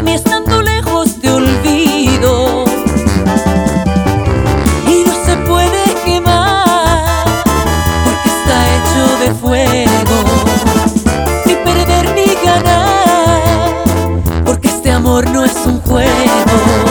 olvidarme estando lejos de olvido. Y no se puede quemar porque está hecho de fuego. Ni perder ni ganar porque este amor no es un juego.